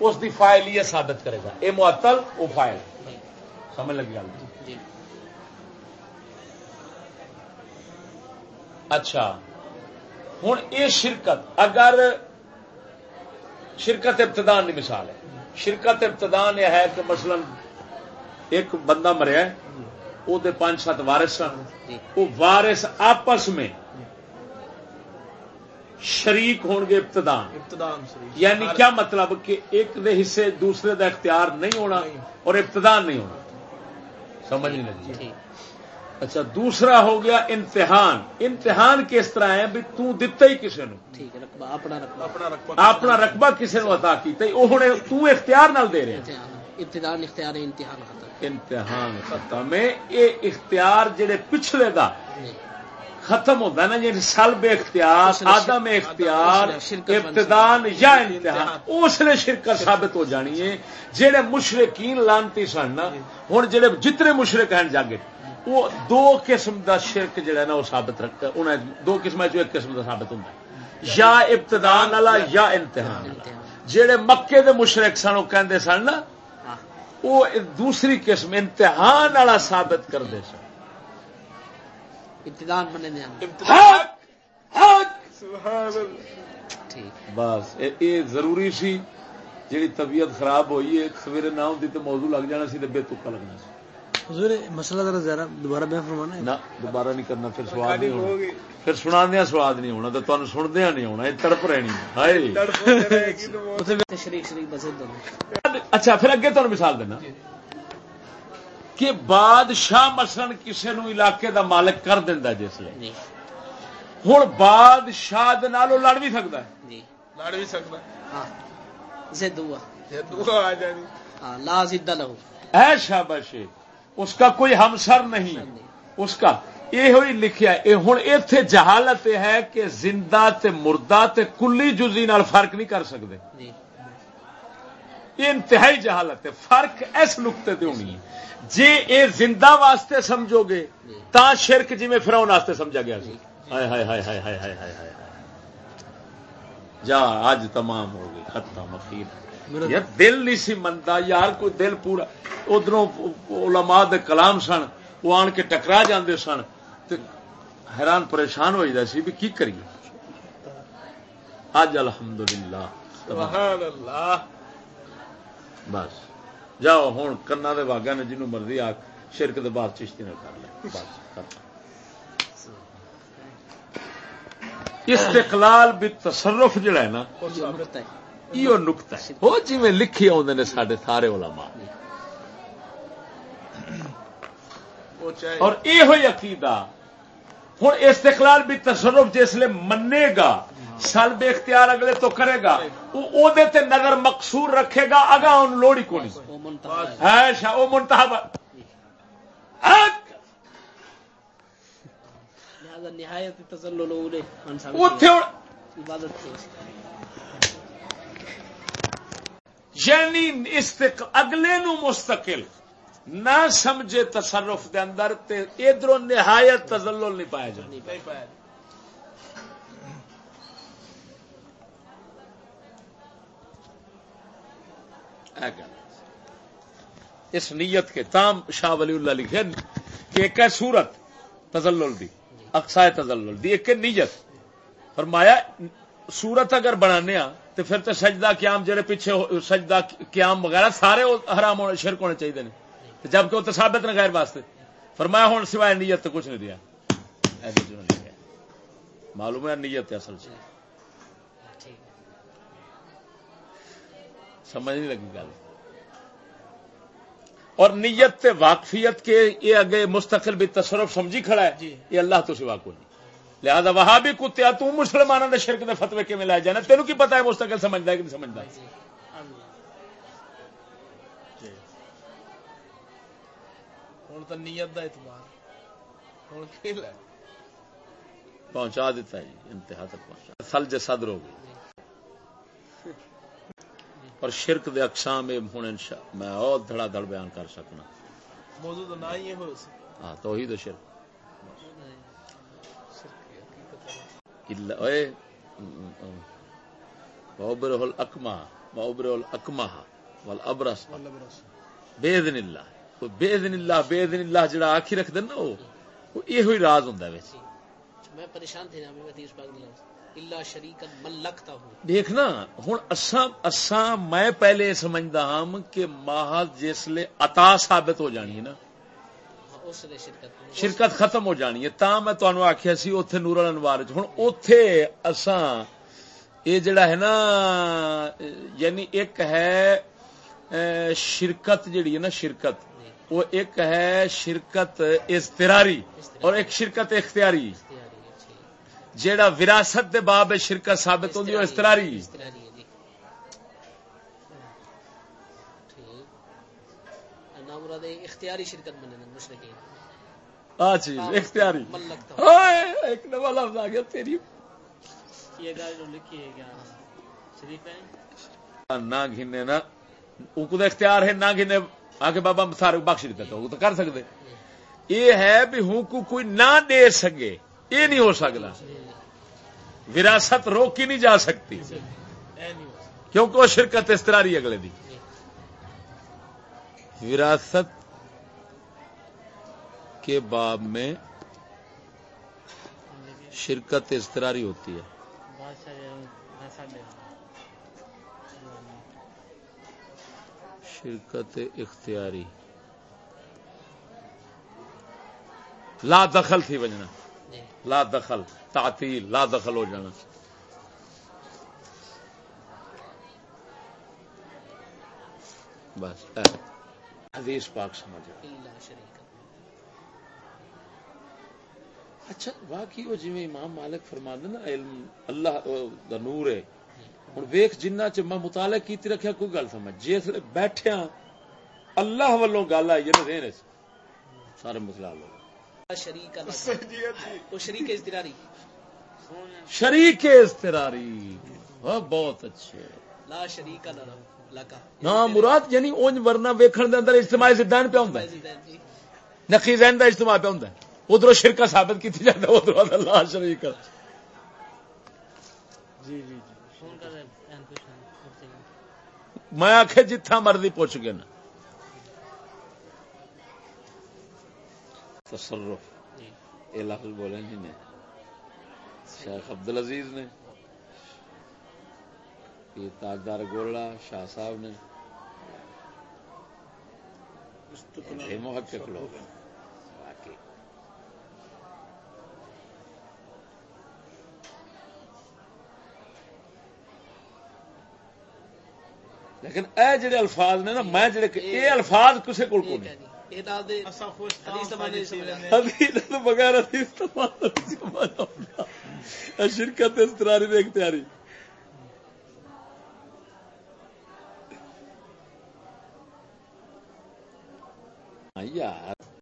Us the file ثابت کرے گا۔ یہ معطل وہ فائل۔ سمجھ لگی گل؟ جی۔ اچھا۔ ہوں یہ شرکت اگر شرکت ابتدان کی مثال ہے۔ شرکت ابتدان یہ ہے کہ مثلا ایک بندہ مریا وہ پانچ سات وارس سن۔ جی۔ وہ وارس آپس میں شریک ہون گے ابتدان یعنی کیا مطلب کہ ایک دے حصے دوسرے دا اختیار نہیں ہونا اور ابتدان نہیں ہونا؟ سمجھ نہیں لگی۔ جی۔ اچھا دوسرا ہو گیا امتحان۔ امتحان کس طرح ہے؟ بھی تتا ہی کسی نو اپنا رقبہ۔ کسی نو عطا کیتا تو اختیار نال دے رہے ابتدان اختیار امتحان ختم امتحان ختم ہے۔ یہ اختیار جڑے پچھلے دا جی۔ ختم ہوتا ہے نا جی سلب اختیار آدم اختیار ابتدان یا امتحان اس لیے شرکت ثابت ہو جانی ہے۔ جہے مشرقین لانتی سن۔ ہوں جہے جتنے مشرق ہیں جاگے وہ دو قسم دا شرک جڑا نا وہ ثابت رکھ دو قسم ایک قسم دا ثابت ہوتا ہے۔ یا ابتدان والا یا امتحان جہے مکے دے مشرق سن وہ کہندے سن نا ہاں۔ وہ دوسری قسم امتحان والا ثابت کرتے سن۔ ابتدان بنے بس یہ ضروری سی جی طبیعت خراب ہوئی ہے سویرے نہ ہوتی تو موضوع لگ جانا سی بے تکا لگنا سی۔ حضور مسئلہ ذرا ذرا دوبارہ بیان فرمانا ہے۔ نہ دوبارہ نہیں کرنا پھر سواد نہیں ہونا۔ پھر سنا دیا سواد نہیں ہونا تو تمہیں سن دیا نہیں ہونا یہ تڑپ رہنی ہائے! اچھا پھر اگے تمہیں مثال دینا۔ کہ بادشاہ مسن کسی نو علاقے دا مالک کر دینا جس لیے ہوں بادشاہ لڑ بھی سکتا ہے۔ جی۔ لڑ بھی سکتا زدہ لہو۔ اے شابش اس کا کوئی ہمسر نہیں۔ اس کا یہ ہوئی لکھیا ہے ہوں اتے جہالت ہے کہ زندہ تے مردہ تے کلی جزی نال فرق نہیں کر سکتے جی۔ یہ انتہائی جہالت ہے۔ فرق اس نقطے تے ہونی ہے۔ جی اے زندہ واسطے سمجھو گے۔ تا شرک جی میں فراؤن واسطے سمجھا گیا سی۔ ہائے ہائے ہائے ہائے ہائے ہائے ہائے جا اج تمام ہو گئی ختم اخیر۔ یار دل نہیں سی منتا یار کوئی دل پورا ادھر علماء دے کلام سن وہ آن کے ٹکرا جاندے سن حیران پریشان ہو جاتا سی بھی کی کریے؟ اج الحمدللہ۔ سبحان اللہ۔ بس۔ جاؤ ہوں کنا دے واگا نے جنوں مرضی آ شرک دے بعد چشتی نہ کر لے۔ بس استقلال بھی تصرف جڑا ہے نا یہ نقطہ ہے۔ وہ جی لکھی آدھے نے سارے سارے علماء۔ اور یہ عقیدہ ہوں استقلال بھی تصرف جسے منے گا سلب اختیار اگلے تو کرے گا وہ نظر مقصور رکھے گا اگا ان لوڑی کو نہیں وہ منتخب یعنی اگلے نو مستقل۔ نہ سمجھے تصرف دے اندر ادھر نہایت تزلل نہیں پایا جائے اس نیت کے تام شاہ ولی اللہ لکھے کہ ایک ہے سورت تزلل دی اقسائے تزلل دی ایک نیت۔ فرمایا سورت اگر بنانے تو پھر تو سجدہ قیام جڑے پیچھے سجدہ قیام وغیرہ سارے حرام ہونے شرک ہونے چاہیے۔ جبکہ وہ تو ثابت نہ غیر واسطے۔ فرمایا ہوں سوائے نیت تو کچھ نہیں دیا۔ معلوم ہے نیت اصل سے سمجھ نہیں لگی گل۔ اور نیت تے واقفیت کے یہ اگے مستقل بھی تصرف سمجھی کھڑا ہے جی۔ یہ اللہ تو سوا کو نہیں۔ لہذا وہاں بھی کتیا تو مسلمانوں نے شرک دے فتوے کے میں لائے جانا تینوں کی پتا ہے مستقل سمجھتا ہے کہ نہیں سمجھتا؟ ہوں تو نیت کا اعتبار پہنچا دیتا ہے انتہا تک پہنچا۔ سلج صدر ہو گئی اور شرک دے اقسام ہوں میں اور دھڑا دھڑ بیان کر سکنا۔ موضوع تو نہ ہی ہے ہاں تو ہی تو شرک اکما الاکمہ والابرص باذن اللہ۔ کوئی باذن اللہ باذن اللہ جڑا آکھی رکھ دین نا وہ ایہو ہی راز ویسے میں پریشان تھی نا میں حدیث پاک میں اللہ شریکن ملکتا ہوں دیکھنا ہوں اساں اساں میں پہلے سمجھدا ہاں کہ محض جس لے عطا ثابت ہو جانی ہے نا۔ ہاں، شرکت ختم ہو جانی ہے تا میں تانوں آکھیا سی اوتھے نور الانوار وچ۔ ہن اوتھے اساں یہ جڑا ہے نا یعنی ایک ہے شرکت جڑی ہے نا شرکت۔ وہ ایک ہے شرکت اضطراری اور ایک شرکت اختیاری۔ جیڑا وراثت دے باب شرکت ثابت ہوندی ہے اضطراری۔ استراری جی، اختیاری۔ شرکت بننے چیز اختیاری ایک لفظ آ گیا تیری۔ لکھی ہے نہ گھنے نا اختیار ہے، نہ گھنے۔ آگے بابا سارے بخش دیتا تو تو کر سکتے یہ ہے بھی ہوں کو کوئی نہ دے سکے، یہ نہیں ہو سکتا۔ وراثت روکی نہیں جا سکتی۔ کیونکہ وہ شرکت استراری اگلے دی۔ وراثت کے باب میں شرکت استراری ہوتی ہے۔ شرکت اختیاری۔ لا دخل تھی وجنا جی۔ لا دخل تعطیل لا دخل ہو جانا۔ بس حدیث پاک سمجھ اچھا واقعی وہ جی امام مالک فرما نا علم اللہ دا نور ہے۔ ہوں ویخ جنہ چ میں مطالعہ کیتی رکھیا کوئی گل سمجھ۔ جس بیٹھیا اللہ والوں گل آئی ہے رہنے سارے مسئلہ حل ہو گئے۔ شریک اللہ وہ شریک استراری شریک استراری وہ بہت اچھے۔ لا شریک ہاں مراد یعنی اونج ورنہ ویکھن دے اندر اجتماع زدان پہ ہوندا ہے۔ جی۔ نقی ذہن دا اجتماع پہ ہوندا ہے۔ ادھر شرکت ثابت کیتی جاتا ہے ادھر اللہ شریک۔ جی جی۔ میں آخ جتھا مرضی پوچھ گئے نا۔ تصرف۔ یہ لفظ بولے جی نے۔ شیخ عبد العزیز نے۔ یہ تاجدار گولڑا شاہ صاحب نے۔ محقق لوگ ہیں واقعی لیکن اے جڑے الفاظ نے نا میں جڑے یہ الفاظ کسے کول کو نہیں۔ بغیر شرکت استراری دیکھ تیاری۔ ہاں یار۔